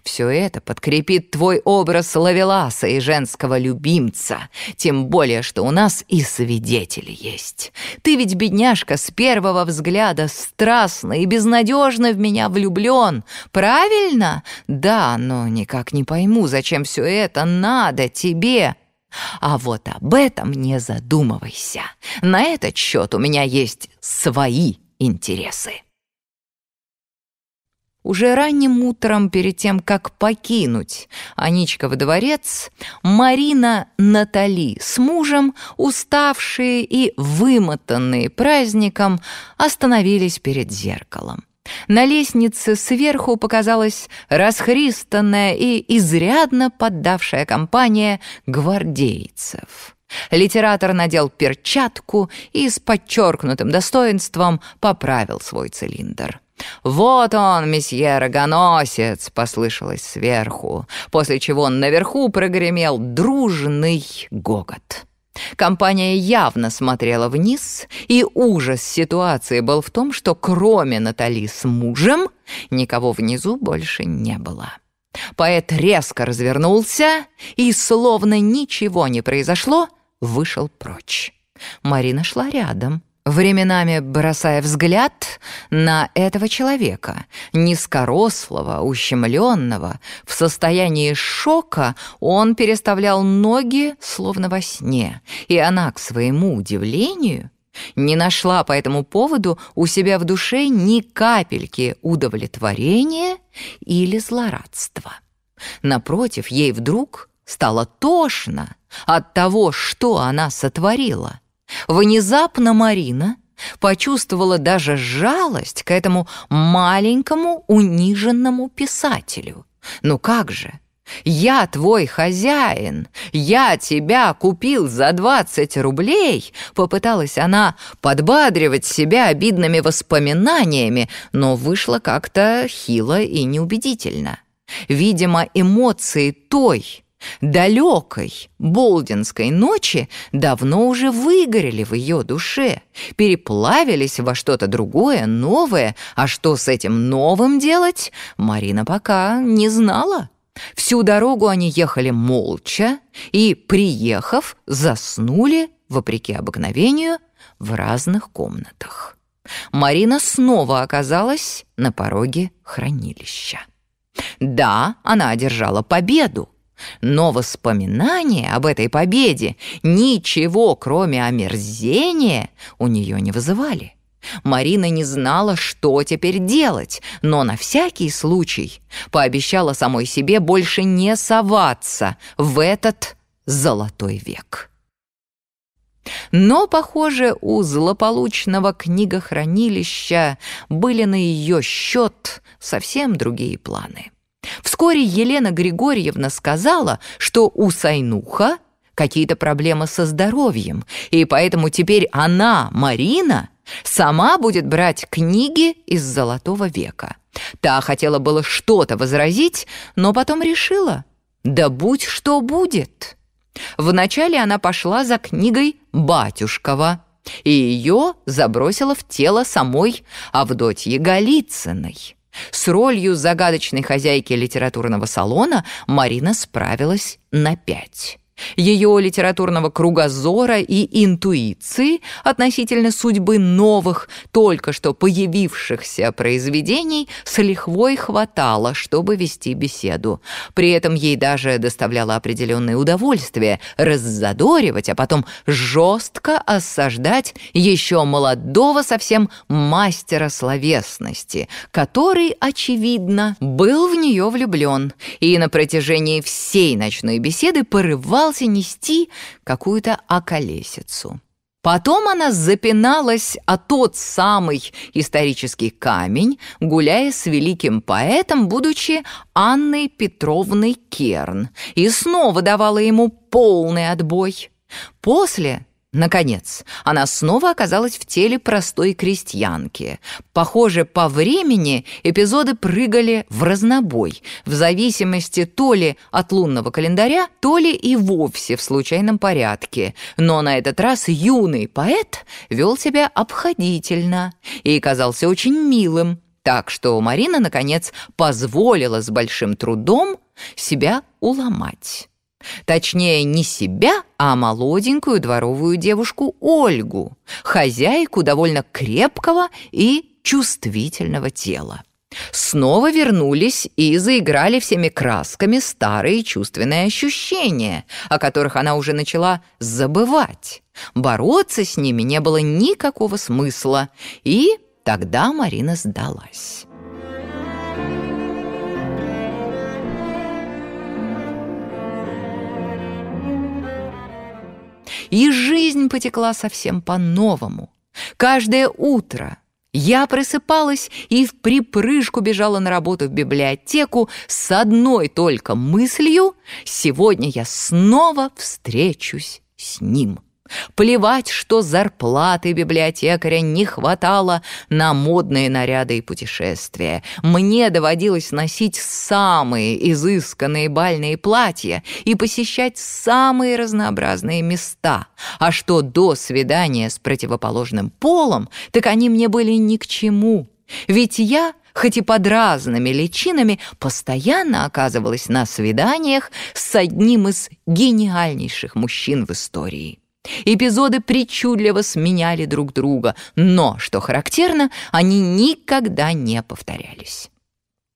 Все это подкрепит твой образ лавеласа и женского любимца, тем более, что у нас и свидетели есть. Ты ведь, бедняжка, с первого взгляда страстно и безнадежно в меня влюблен, правильно? Да, но никак не пойму, зачем все это надо тебе». А вот об этом не задумывайся. На этот счет у меня есть свои интересы. Уже ранним утром, перед тем, как покинуть Аничков дворец, Марина Натали с мужем, уставшие и вымотанные праздником, остановились перед зеркалом. На лестнице сверху показалась расхристанная и изрядно поддавшая компания гвардейцев. Литератор надел перчатку и с подчеркнутым достоинством поправил свой цилиндр. «Вот он, месье рогоносец!» — послышалось сверху, после чего он наверху прогремел дружный гогот. Компания явно смотрела вниз, и ужас ситуации был в том, что кроме Натали с мужем никого внизу больше не было. Поэт резко развернулся и, словно ничего не произошло, вышел прочь. Марина шла рядом, временами бросая взгляд на этого человека, низкорослого, ущемленного. В состоянии шока он переставлял ноги, словно во сне, и она, к своему удивлению, не нашла по этому поводу у себя в душе ни капельки удовлетворения или злорадства. Напротив, ей вдруг стало тошно от того, что она сотворила — Внезапно Марина почувствовала даже жалость к этому маленькому униженному писателю. Ну как же? «Я твой хозяин, я тебя купил за двадцать рублей», попыталась она подбадривать себя обидными воспоминаниями, но вышло как-то хило и неубедительно. Видимо, эмоции той, далекой болдинской ночи давно уже выгорели в ее душе, переплавились во что-то другое, новое, а что с этим новым делать, Марина пока не знала. Всю дорогу они ехали молча и, приехав, заснули, вопреки обыкновению, в разных комнатах. Марина снова оказалась на пороге хранилища. Да, она одержала победу, но воспоминания об этой победе ничего, кроме омерзения, у нее не вызывали. Марина не знала, что теперь делать, но на всякий случай пообещала самой себе больше не соваться в этот золотой век. Но, похоже, у злополучного книгохранилища были на ее счет совсем другие планы. Вскоре Елена Григорьевна сказала, что у Сайнуха какие-то проблемы со здоровьем, и поэтому теперь она, Марина, сама будет брать книги из Золотого века. Та хотела было что-то возразить, но потом решила, да будь что будет. Вначале она пошла за книгой Батюшкова, и ее забросила в тело самой Авдотьи Голицыной. С ролью загадочной хозяйки литературного салона Марина справилась на пять. Ее литературного кругозора и интуиции относительно судьбы новых, только что появившихся произведений с лихвой хватало, чтобы вести беседу. При этом ей даже доставляло определенное удовольствие раззадоривать, а потом жестко осаждать еще молодого совсем мастера словесности, который, очевидно, был в нее влюблен и на протяжении всей ночной беседы порывал пытался нести какую-то околесицу. Потом она запиналась о тот самый исторический камень, гуляя с великим поэтом, будучи Анной Петровной Керн, и снова давала ему полный отбой. После Наконец, она снова оказалась в теле простой крестьянки. Похоже, по времени эпизоды прыгали в разнобой, в зависимости то ли от лунного календаря, то ли и вовсе в случайном порядке. Но на этот раз юный поэт вел себя обходительно и казался очень милым, так что Марина, наконец, позволила с большим трудом себя уломать. Точнее, не себя, а молоденькую дворовую девушку Ольгу, хозяйку довольно крепкого и чувствительного тела. Снова вернулись и заиграли всеми красками старые чувственные ощущения, о которых она уже начала забывать. Бороться с ними не было никакого смысла, и тогда Марина сдалась. И жизнь потекла совсем по-новому. Каждое утро я просыпалась и в припрыжку бежала на работу в библиотеку с одной только мыслью «Сегодня я снова встречусь с ним». Плевать, что зарплаты библиотекаря не хватало на модные наряды и путешествия. Мне доводилось носить самые изысканные бальные платья и посещать самые разнообразные места. А что до свидания с противоположным полом, так они мне были ни к чему. Ведь я хоть и под разными личинами, постоянно оказывалась на свиданиях с одним из гениальнейших мужчин в истории. Эпизоды причудливо сменяли друг друга, но, что характерно, они никогда не повторялись.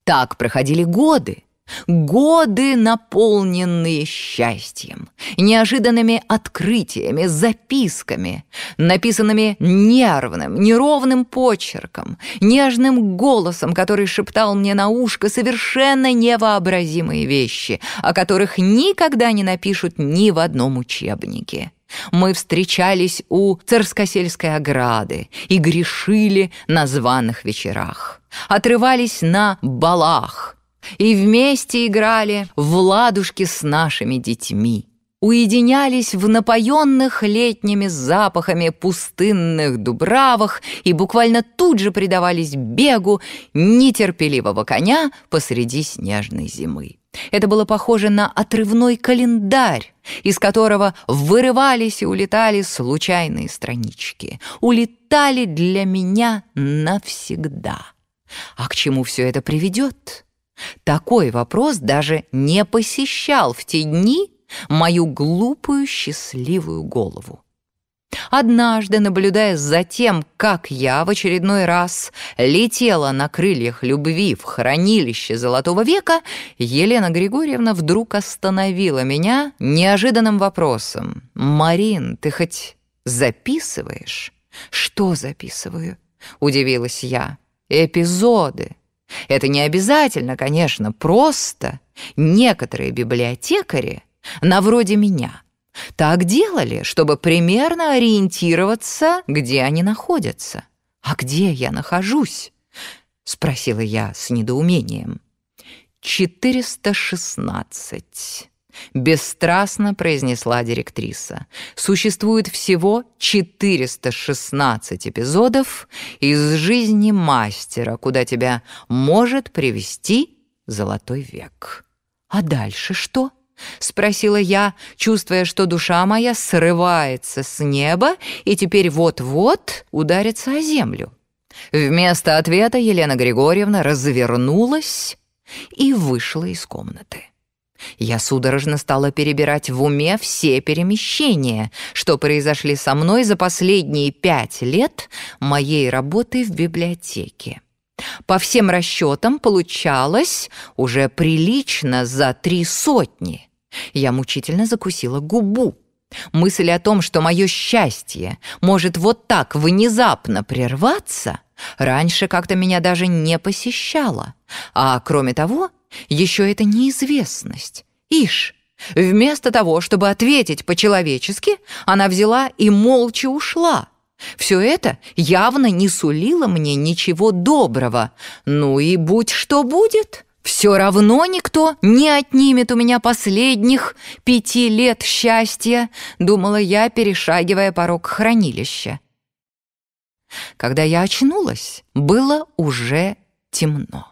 Так проходили годы, Годы, наполненные счастьем, неожиданными открытиями, записками, написанными нервным, неровным почерком, нежным голосом, который шептал мне на ушко совершенно невообразимые вещи, о которых никогда не напишут ни в одном учебнике. Мы встречались у Царскосельской ограды и грешили на званых вечерах, отрывались на балах, и вместе играли в ладушки с нашими детьми. Уединялись в напоенных летними запахами пустынных дубравах и буквально тут же предавались бегу нетерпеливого коня посреди снежной зимы. Это было похоже на отрывной календарь, из которого вырывались и улетали случайные странички. Улетали для меня навсегда. А к чему все это приведет? Такой вопрос даже не посещал в те дни мою глупую счастливую голову. Однажды, наблюдая за тем, как я в очередной раз летела на крыльях любви в хранилище Золотого века, Елена Григорьевна вдруг остановила меня неожиданным вопросом. «Марин, ты хоть записываешь?» «Что записываю?» — удивилась я. «Эпизоды. Это не обязательно, конечно, просто некоторые библиотекари, на вроде меня, так делали, чтобы примерно ориентироваться, где они находятся. «А где я нахожусь?» — спросила я с недоумением. «416». — бесстрастно произнесла директриса. «Существует всего 416 эпизодов из жизни мастера, куда тебя может привести золотой век». «А дальше что?» — спросила я, чувствуя, что душа моя срывается с неба и теперь вот-вот ударится о землю. Вместо ответа Елена Григорьевна развернулась и вышла из комнаты. Я судорожно стала перебирать в уме все перемещения, что произошли со мной за последние пять лет моей работы в библиотеке. По всем расчетам получалось уже прилично за три сотни. Я мучительно закусила губу. Мысль о том, что мое счастье может вот так внезапно прерваться, раньше как-то меня даже не посещала. А кроме того, еще это неизвестность. Ишь, вместо того, чтобы ответить по-человечески, она взяла и молча ушла. Все это явно не сулило мне ничего доброго. Ну и будь что будет, все равно никто не отнимет у меня последних пяти лет счастья, думала я, перешагивая порог хранилища. Когда я очнулась, было уже темно.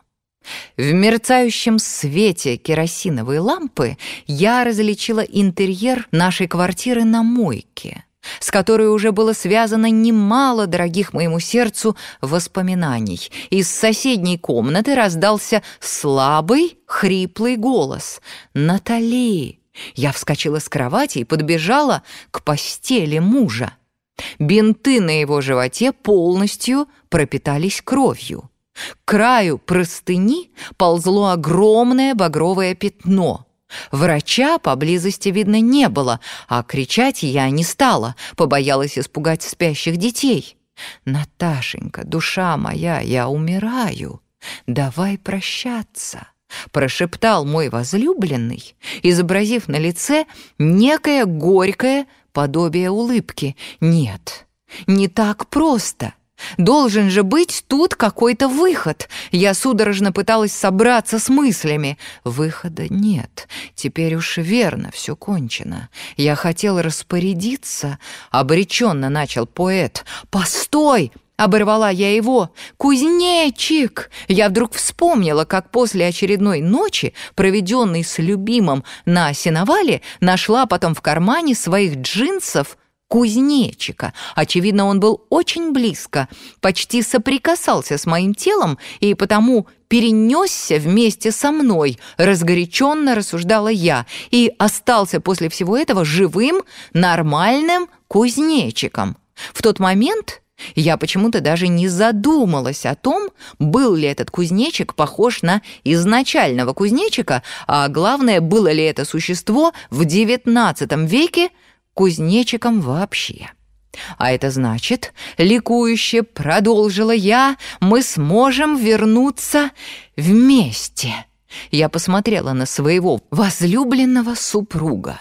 В мерцающем свете керосиновой лампы я различила интерьер нашей квартиры на мойке, с которой уже было связано немало дорогих моему сердцу воспоминаний. Из соседней комнаты раздался слабый, хриплый голос. «Натали!» Я вскочила с кровати и подбежала к постели мужа. Бинты на его животе полностью пропитались кровью. К краю простыни ползло огромное багровое пятно. Врача поблизости видно не было, а кричать я не стала, побоялась испугать спящих детей. «Наташенька, душа моя, я умираю. Давай прощаться», — прошептал мой возлюбленный, изобразив на лице некое горькое подобие улыбки. Нет, не так просто. Должен же быть тут какой-то выход. Я судорожно пыталась собраться с мыслями. Выхода нет. Теперь уж верно, все кончено. Я хотел распорядиться. Обреченно начал поэт. «Постой!» Оборвала я его. «Кузнечик!» Я вдруг вспомнила, как после очередной ночи, проведенной с любимым на сеновале, нашла потом в кармане своих джинсов кузнечика. Очевидно, он был очень близко, почти соприкасался с моим телом и потому перенесся вместе со мной, разгоряченно рассуждала я, и остался после всего этого живым, нормальным кузнечиком. В тот момент я почему-то даже не задумалась о том, был ли этот кузнечик похож на изначального кузнечика, а главное, было ли это существо в XIX веке кузнечиком вообще. А это значит, ликующе продолжила я, мы сможем вернуться вместе. Я посмотрела на своего возлюбленного супруга.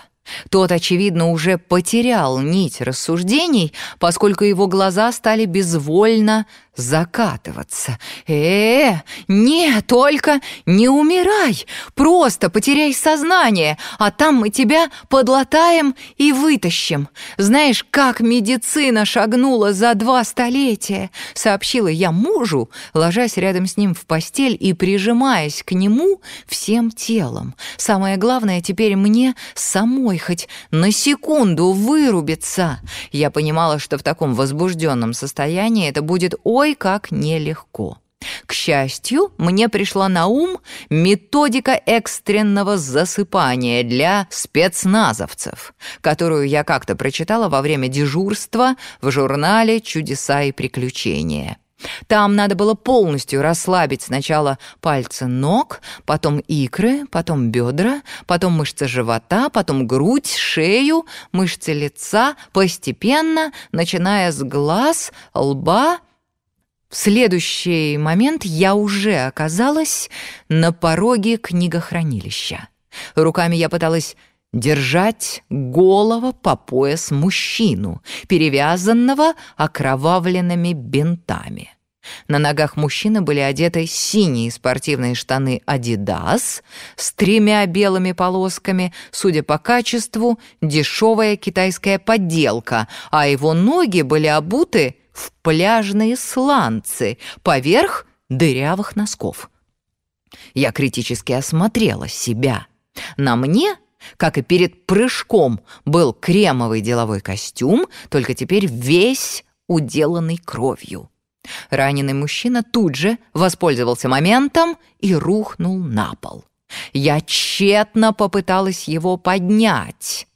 Тот, очевидно, уже потерял нить рассуждений, поскольку его глаза стали безвольно закатываться. э, -э не, только не умирай, просто потеряй сознание, а там мы тебя подлатаем и вытащим. Знаешь, как медицина шагнула за два столетия, сообщила я мужу, ложась рядом с ним в постель и прижимаясь к нему всем телом. Самое главное теперь мне самой хоть на секунду вырубиться. Я понимала, что в таком возбужденном состоянии это будет ой ой, как нелегко. К счастью, мне пришла на ум методика экстренного засыпания для спецназовцев, которую я как-то прочитала во время дежурства в журнале «Чудеса и приключения». Там надо было полностью расслабить сначала пальцы ног, потом икры, потом бедра, потом мышцы живота, потом грудь, шею, мышцы лица, постепенно, начиная с глаз, лба в следующий момент я уже оказалась на пороге книгохранилища. Руками я пыталась держать голого по пояс мужчину, перевязанного окровавленными бинтами. На ногах мужчины были одеты синие спортивные штаны «Адидас» с тремя белыми полосками, судя по качеству, дешевая китайская подделка, а его ноги были обуты в пляжные сланцы поверх дырявых носков. Я критически осмотрела себя. На мне, как и перед прыжком, был кремовый деловой костюм, только теперь весь уделанный кровью. Раненый мужчина тут же воспользовался моментом и рухнул на пол. Я тщетно попыталась его поднять.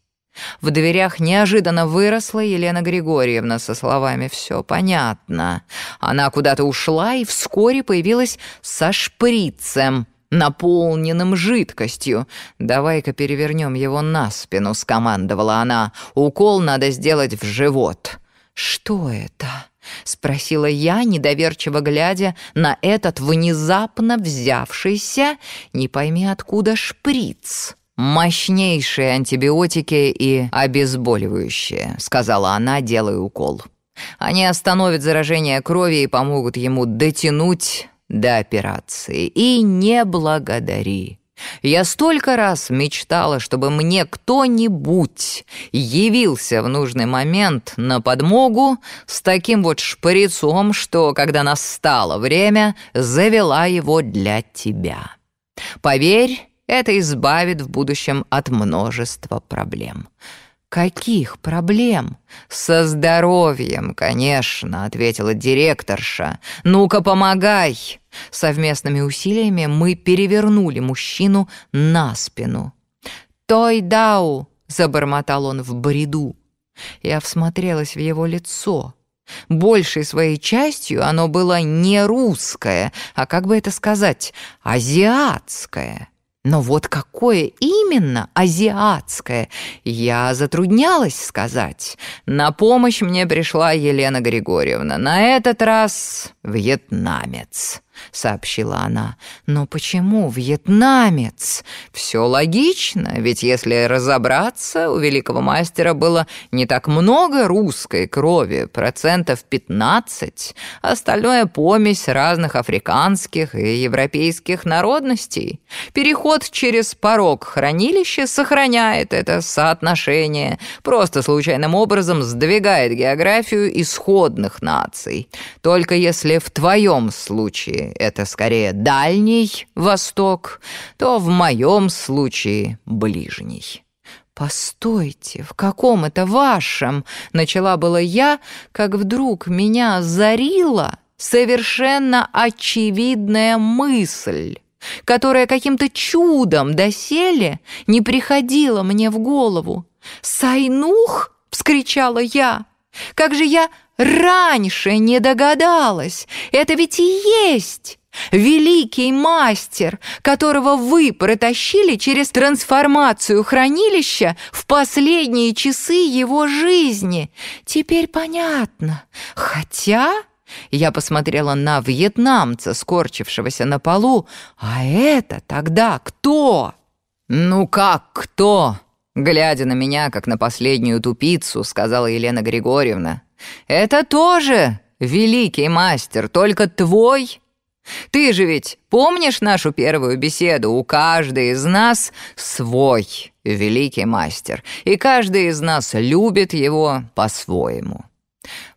В дверях неожиданно выросла Елена Григорьевна со словами «все понятно». Она куда-то ушла и вскоре появилась со шприцем, наполненным жидкостью. «Давай-ка перевернем его на спину», — скомандовала она. «Укол надо сделать в живот». «Что это?» — спросила я, недоверчиво глядя на этот внезапно взявшийся, не пойми откуда, шприц. «Мощнейшие антибиотики и обезболивающие», — сказала она, делая укол. «Они остановят заражение крови и помогут ему дотянуть до операции. И не благодари. Я столько раз мечтала, чтобы мне кто-нибудь явился в нужный момент на подмогу с таким вот шприцом, что, когда настало время, завела его для тебя. Поверь, это избавит в будущем от множества проблем. «Каких проблем?» «Со здоровьем, конечно», — ответила директорша. «Ну-ка, помогай!» Совместными усилиями мы перевернули мужчину на спину. «Той дау!» — забормотал он в бреду. Я всмотрелась в его лицо. Большей своей частью оно было не русское, а, как бы это сказать, азиатское. Но вот какое именно азиатское, я затруднялась сказать. На помощь мне пришла Елена Григорьевна, на этот раз вьетнамец. — сообщила она. «Но почему вьетнамец? Все логично, ведь если разобраться, у великого мастера было не так много русской крови, процентов 15, остальное помесь разных африканских и европейских народностей. Переход через порог хранилища сохраняет это соотношение, просто случайным образом сдвигает географию исходных наций. Только если в твоем случае это скорее дальний восток, то в моем случае ближний. «Постойте, в каком это вашем?» — начала была я, как вдруг меня озарила совершенно очевидная мысль, которая каким-то чудом доселе не приходила мне в голову. «Сайнух!» — вскричала я. «Как же я раньше не догадалась! Это ведь и есть великий мастер, которого вы протащили через трансформацию хранилища в последние часы его жизни. Теперь понятно. Хотя... Я посмотрела на вьетнамца, скорчившегося на полу. А это тогда кто? Ну как кто? Глядя на меня, как на последнюю тупицу, сказала Елена Григорьевна. Это тоже великий мастер, только твой. Ты же ведь помнишь нашу первую беседу? У каждой из нас свой великий мастер, и каждый из нас любит его по-своему.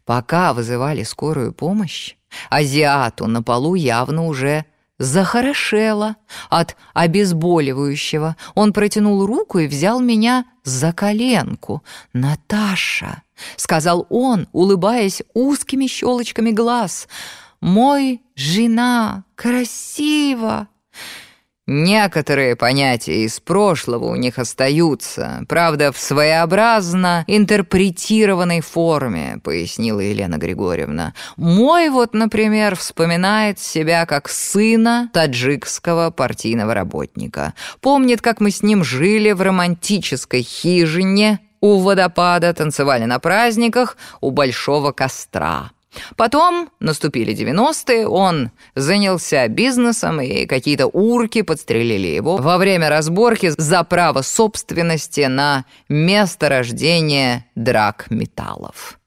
Пока вызывали скорую помощь, азиату на полу явно уже захорошело от обезболивающего. Он протянул руку и взял меня за коленку. «Наташа!» — сказал он, улыбаясь узкими щелочками глаз. «Мой жена красиво!» Некоторые понятия из прошлого у них остаются, правда, в своеобразно интерпретированной форме, пояснила Елена Григорьевна. Мой вот, например, вспоминает себя как сына таджикского партийного работника. Помнит, как мы с ним жили в романтической хижине у водопада, танцевали на праздниках у большого костра. Потом наступили 90-е, он занялся бизнесом, и какие-то урки подстрелили его во время разборки за право собственности на месторождение драгметаллов.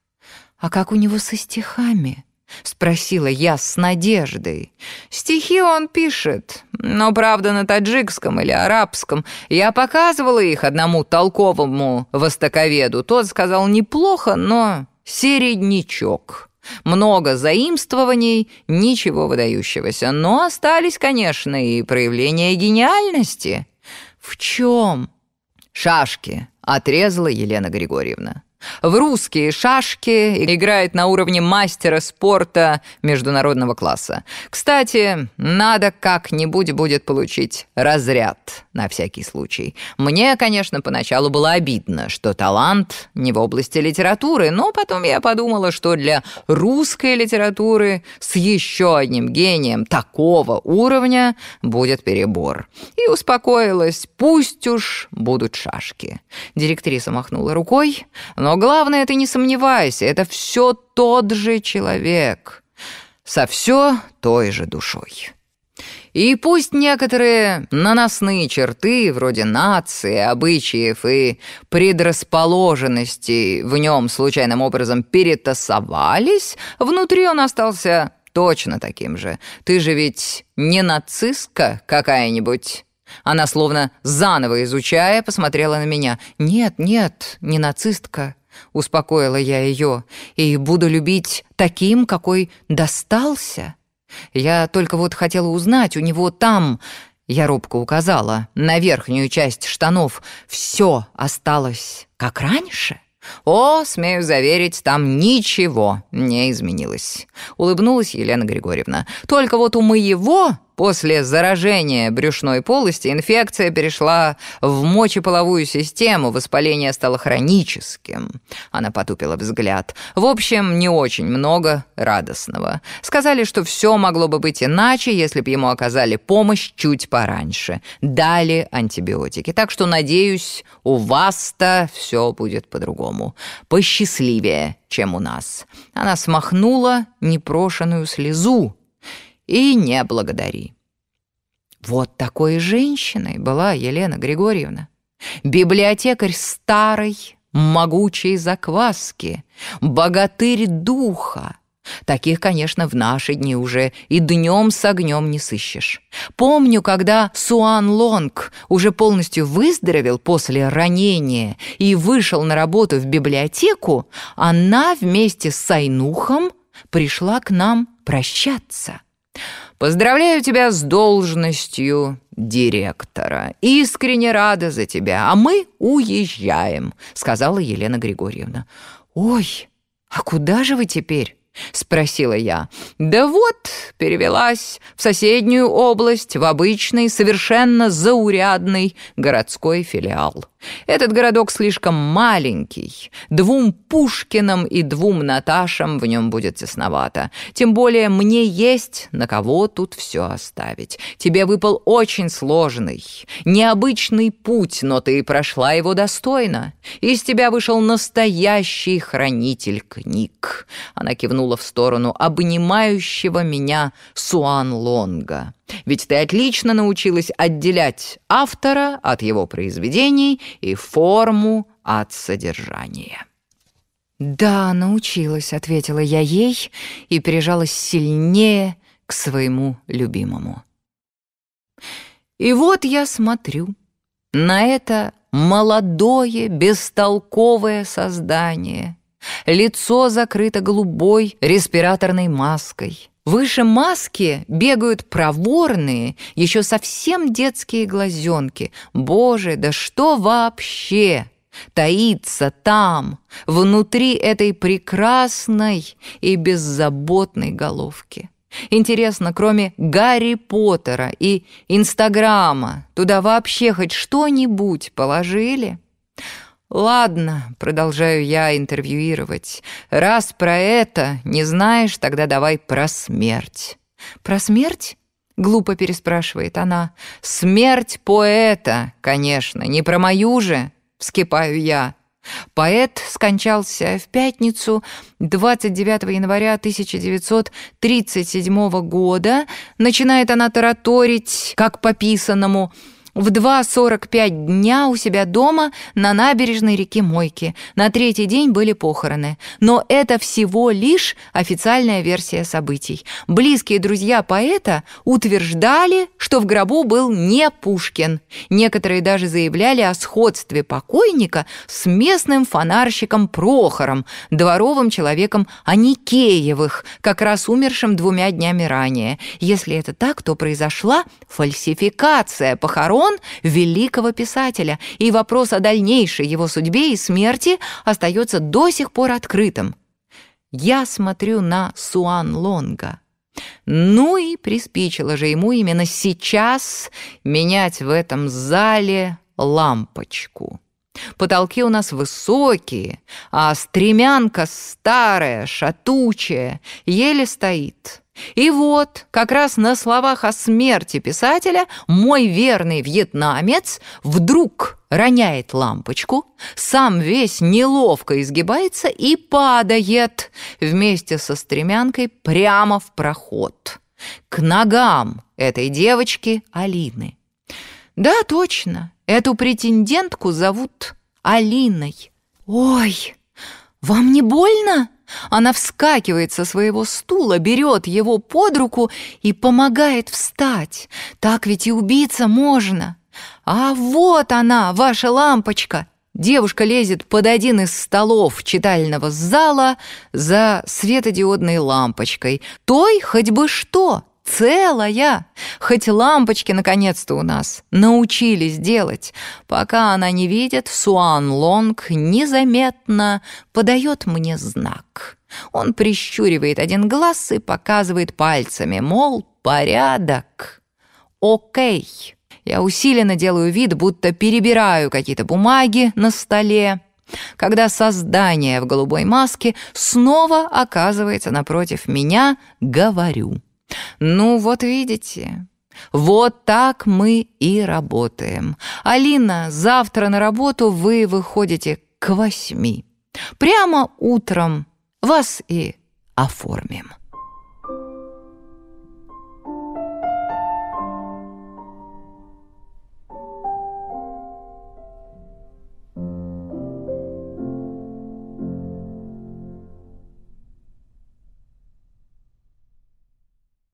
«А как у него со стихами?» — спросила я с надеждой. «Стихи он пишет, но, правда, на таджикском или арабском. Я показывала их одному толковому востоковеду. Тот сказал неплохо, но середнячок». Много заимствований, ничего выдающегося. Но остались, конечно, и проявления гениальности. В чем? Шашки, отрезала Елена Григорьевна. В русские шашки играет на уровне мастера спорта международного класса. Кстати, надо как-нибудь будет получить разряд на всякий случай. Мне, конечно, поначалу было обидно, что талант не в области литературы, но потом я подумала, что для русской литературы с еще одним гением такого уровня будет перебор. И успокоилась, пусть уж будут шашки. Директриса махнула рукой, но главное, ты не сомневайся, это все тот же человек, со все той же душой. И пусть некоторые наносные черты, вроде нации, обычаев и предрасположенностей в нем случайным образом перетасовались, внутри он остался точно таким же. Ты же ведь не нацистка какая-нибудь?» Она, словно заново изучая, посмотрела на меня. «Нет, нет, не нацистка», — успокоила я ее, «и буду любить таким, какой достался. Я только вот хотела узнать, у него там...» Я робко указала на верхнюю часть штанов. «Все осталось как раньше?» «О, смею заверить, там ничего не изменилось», — улыбнулась Елена Григорьевна. «Только вот у моего После заражения брюшной полости инфекция перешла в мочеполовую систему, воспаление стало хроническим. Она потупила взгляд. В общем, не очень много радостного. Сказали, что все могло бы быть иначе, если бы ему оказали помощь чуть пораньше. Дали антибиотики. Так что, надеюсь, у вас-то все будет по-другому. Посчастливее, чем у нас. Она смахнула непрошенную слезу, и не благодари. Вот такой женщиной была Елена Григорьевна. Библиотекарь старой, могучей закваски, богатырь духа, Таких, конечно, в наши дни уже и днем с огнем не сыщешь. Помню, когда Суан Лонг уже полностью выздоровел после ранения и вышел на работу в библиотеку, она вместе с Сайнухом пришла к нам прощаться. «Поздравляю тебя с должностью директора. Искренне рада за тебя, а мы уезжаем», — сказала Елена Григорьевна. «Ой, а куда же вы теперь?» — спросила я. «Да вот, перевелась в соседнюю область, в обычный, совершенно заурядный городской филиал». Этот городок слишком маленький. Двум Пушкиным и двум Наташам в нем будет тесновато. Тем более мне есть на кого тут все оставить. Тебе выпал очень сложный, необычный путь, но ты прошла его достойно. Из тебя вышел настоящий хранитель книг. Она кивнула в сторону обнимающего меня Суан Лонга. Ведь ты отлично научилась отделять автора от его произведений и форму от содержания. «Да, научилась», — ответила я ей и прижалась сильнее к своему любимому. И вот я смотрю на это молодое, бестолковое создание. Лицо закрыто голубой респираторной маской. Выше маски бегают проворные, еще совсем детские глазенки. Боже, да что вообще таится там, внутри этой прекрасной и беззаботной головки? Интересно, кроме Гарри Поттера и Инстаграма, туда вообще хоть что-нибудь положили? «Ладно», — продолжаю я интервьюировать, «раз про это не знаешь, тогда давай про смерть». «Про смерть?» — глупо переспрашивает она. «Смерть поэта, конечно, не про мою же», — вскипаю я. Поэт скончался в пятницу 29 января 1937 года. Начинает она тараторить, как по писанному — в 2.45 дня у себя дома на набережной реки Мойки. На третий день были похороны. Но это всего лишь официальная версия событий. Близкие друзья поэта утверждали, что в гробу был не Пушкин. Некоторые даже заявляли о сходстве покойника с местным фонарщиком Прохором, дворовым человеком Аникеевых, как раз умершим двумя днями ранее. Если это так, то произошла фальсификация похорон он великого писателя, и вопрос о дальнейшей его судьбе и смерти остается до сих пор открытым. Я смотрю на Суан Лонга. Ну и приспичило же ему именно сейчас менять в этом зале лампочку. Потолки у нас высокие, а стремянка старая, шатучая, еле стоит. И вот, как раз на словах о смерти писателя, мой верный вьетнамец вдруг роняет лампочку, сам весь неловко изгибается и падает вместе со стремянкой прямо в проход. К ногам этой девочки Алины. Да, точно, эту претендентку зовут Алиной. «Ой, вам не больно?» Она вскакивает со своего стула, берет его под руку и помогает встать. Так ведь и убиться можно. А вот она, ваша лампочка. Девушка лезет под один из столов читального зала за светодиодной лампочкой. Той хоть бы что, целая. Хоть лампочки наконец-то у нас научились делать. Пока она не видит, Суан Лонг незаметно подает мне знак. Он прищуривает один глаз и показывает пальцами, мол, порядок. Окей. Я усиленно делаю вид, будто перебираю какие-то бумаги на столе. Когда создание в голубой маске снова оказывается напротив меня, говорю. Ну, вот видите, вот так мы и работаем. Алина, завтра на работу вы выходите к восьми. Прямо утром вас и оформим.